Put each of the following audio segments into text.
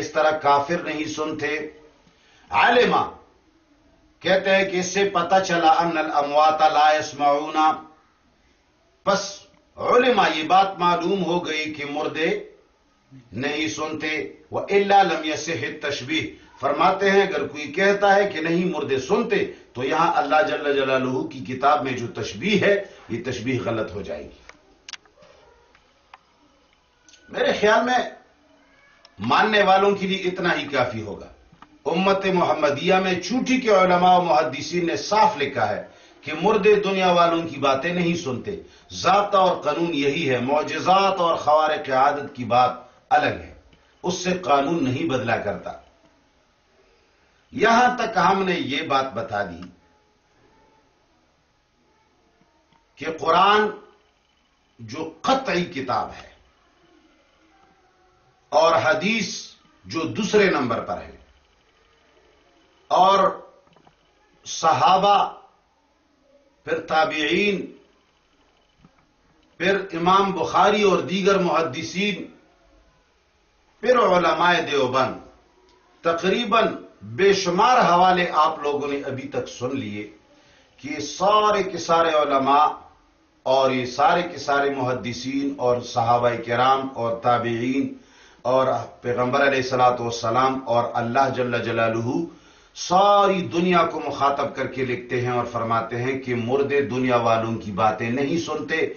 اس طرح کافر نہیں سنتے۔ عالما کہتے ہیں کہ اس سے پتہ چلا ان الاموات لا يسمعون۔ پس علماء، یہ بات معلوم ہو گئی کہ مردے نہیں سنتے۔ وہ اللہ لم سے تشبیح فرماتے ہیں، اگر کوئی کہتا ہے کہ نہیں مردے سنتے، تو یہاں اللہ جل جلالہ کی کتاب میں جو تشبیح ہے، یہ تشبیح غلط ہو جائے گی۔ میرے خیال میں ماننے والوں کے لیے اتنا ہی کافی ہوگا۔ امت محمدیہ میں چوٹی کے علماء و محدثین نے صاف لکھا ہے کہ مردے دنیا والوں کی باتیں نہیں سنتے۔ ذاتہ اور قانون یہی ہے، معجزات اور خوارق عادت کی بات الگ ہے۔ اس سے قانون نہیں بدلا کرتا۔ یہاں تک ہم نے یہ بات بتا دی کہ قرآن جو قطعی کتاب ہے اور حدیث جو دوسرے نمبر پر ہے۔ اور صحابہ، پھر تابعین، پھر امام بخاری اور دیگر محدثین، پھر علماء دیوبند۔ تقریباً بے شمار حوالے آپ لوگوں نے ابھی تک سن لیے کہ سارے کے سارے علماء اور یہ سارے کے سارے محدثین اور صحابہ کرام اور تابعین اور پیغمبر علیہ السلاۃ والسلام اور اللہ جل جلالہ ساری دنیا کو مخاطب کر کے لکھتے ہیں اور فرماتے ہیں کہ مردے دنیا والوں کی باتیں نہیں سنتے۔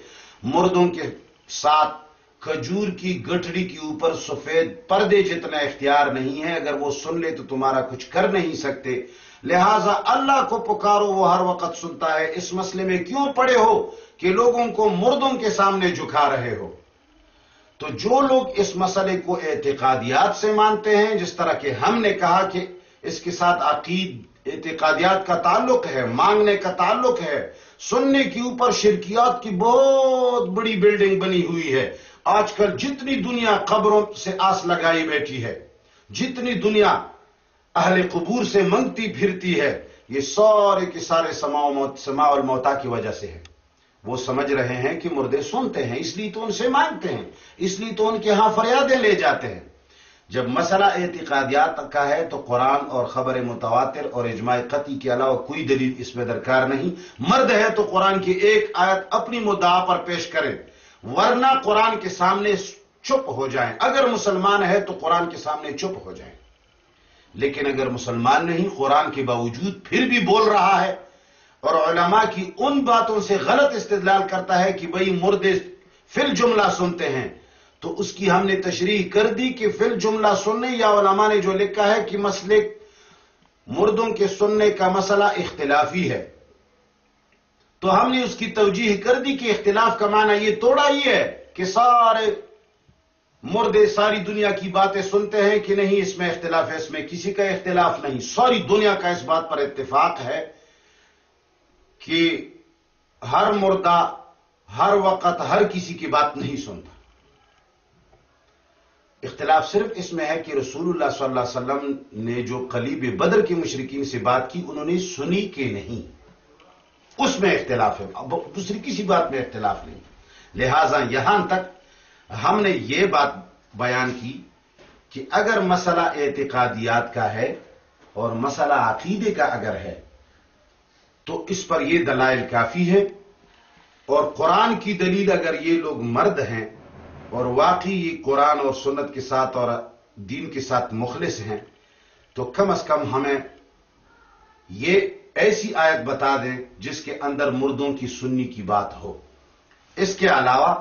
مردوں کے ساتھ کھجور کی گٹڑی کے اوپر سفید پردے جتنا اختیار نہیں ہے اگر وہ سن لے تو تمہارا کچھ کر نہیں سکتے۔ لہذا اللہ کو پکارو، وہ ہر وقت سنتا ہے۔ اس مسئلے میں کیوں پڑے ہو کہ لوگوں کو مردوں کے سامنے جھکا رہے ہو؟ تو جو لوگ اس مسئلے کو اعتقادیات سے مانتے ہیں، جس طرح کہ ہم نے کہا کہ اس کے ساتھ عقید، اعتقادیات کا تعلق ہے، مانگنے کا تعلق ہے، سننے کے اوپر شرکیات کی بہت بڑی بلڈنگ بنی ہوئی ہے۔ آج کل جتنی دنیا قبروں سے آس لگائی بیٹھی ہے، جتنی دنیا اہل قبور سے منگتی پھرتی ہے، یہ سارے کے سارے سما اور موتا کی وجہ سے ہے۔ وہ سمجھ رہے ہیں کہ مردے سنتے ہیں، اس لیے تو ان سے مانگتے ہیں، اس لیے تو ان کے ہاں فریادیں لے جاتے ہیں۔ جب مسئلہ اعتقادیات کا ہے تو قرآن اور خبر متواتر اور اجماع قطعی کے علاوہ کوئی دلیل اس میں درکار نہیں۔ مرد ہے تو قرآن کی ایک آیت اپنی مدعا پر پیش کرے ورنہ قرآن کے سامنے چپ ہو جائیں۔ اگر مسلمان ہے تو قرآن کے سامنے چپ ہو جائیں۔ لیکن اگر مسلمان نہیں، قرآن کے باوجود پھر بھی بول رہا ہے۔ اور علماء کی ان باتوں سے غلط استدلال کرتا ہے کہ بھئی مردے فل جملہ سنتے ہیں۔ تو اس کی ہم نے تشریح کر دی کہ فل جملہ سننے یا علماء نے جو لکھا ہے کہ مسئلے مردوں کے سننے کا مسئلہ اختلافی ہے۔ تو ہم نے اس کی توجیح کر دی کہ اختلاف کا معنی یہ توڑا ہی ہے کہ سارے مردے ساری دنیا کی باتیں سنتے ہیں کہ نہیں، اس میں اختلاف ہے، اس میں کسی کا اختلاف نہیں۔ ساری دنیا کا اس بات پر اتفاق ہے۔ کہ ہر مردہ ہر وقت ہر کسی کی بات نہیں سنتا۔ اختلاف صرف اس میں ہے کہ رسول اللہ صلی اللہ علیہ وسلم نے جو قلیب بدر کے مشرقین سے بات کی، انہوں نے سنی کہ نہیں۔ اس میں اختلاف ہے دوسری کسی بات میں اختلاف نہیں۔ لہذا یہاں تک ہم نے یہ بات بیان کی کہ اگر مسئلہ اعتقادیات کا ہے اور مسئلہ عقیدے کا اگر ہے تو اس پر یہ دلائل کافی ہے اور قرآن کی دلیل اگر یہ لوگ مرد ہیں، اور واقعی یہ قرآن اور سنت کے ساتھ اور دین کے ساتھ مخلص ہیں، تو کم از کم ہمیں یہ ایسی آیت بتا دیں جس کے اندر مردوں کی سنی کی بات ہو۔ اس کے علاوہ،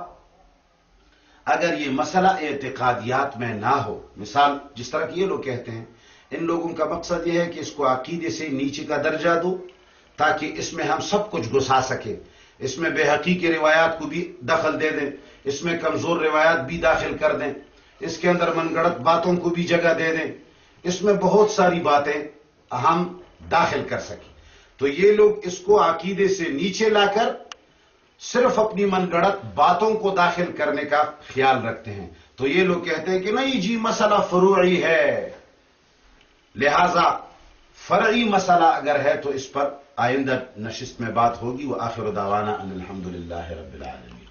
اگر یہ مسئلہ اعتقادیات میں نہ ہو، مثال جس طرح کہ یہ لوگ کہتے ہیں، ان لوگوں کا مقصد یہ ہے کہ اس کو عقیدے سے نیچے کا درجہ دو۔ تاکہ اس میں ہم سب کچھ گھسا سکیں۔ اس میں بے حقیقی روایات کو بھی دخل دے دیں۔ اس میں کمزور روایات بھی داخل کر دیں۔ اس کے اندر من گڑت باتوں کو بھی جگہ دے دیں۔ اس میں بہت ساری باتیں ہم داخل کر سکیں۔ تو یہ لوگ اس کو عقیدے سے نیچے لا کر صرف اپنی من گڑت باتوں کو داخل کرنے کا خیال رکھتے ہیں۔ تو یہ لوگ کہتے ہیں کہ نہیں جی مسئلہ فروعی ہے۔ لہذا فرعی مسئلہ اگر ہے تو اس پر آئندہ نشست میں بات ہوگی وہ آخر دعوانا ان الحمد للہ رب العالمین۔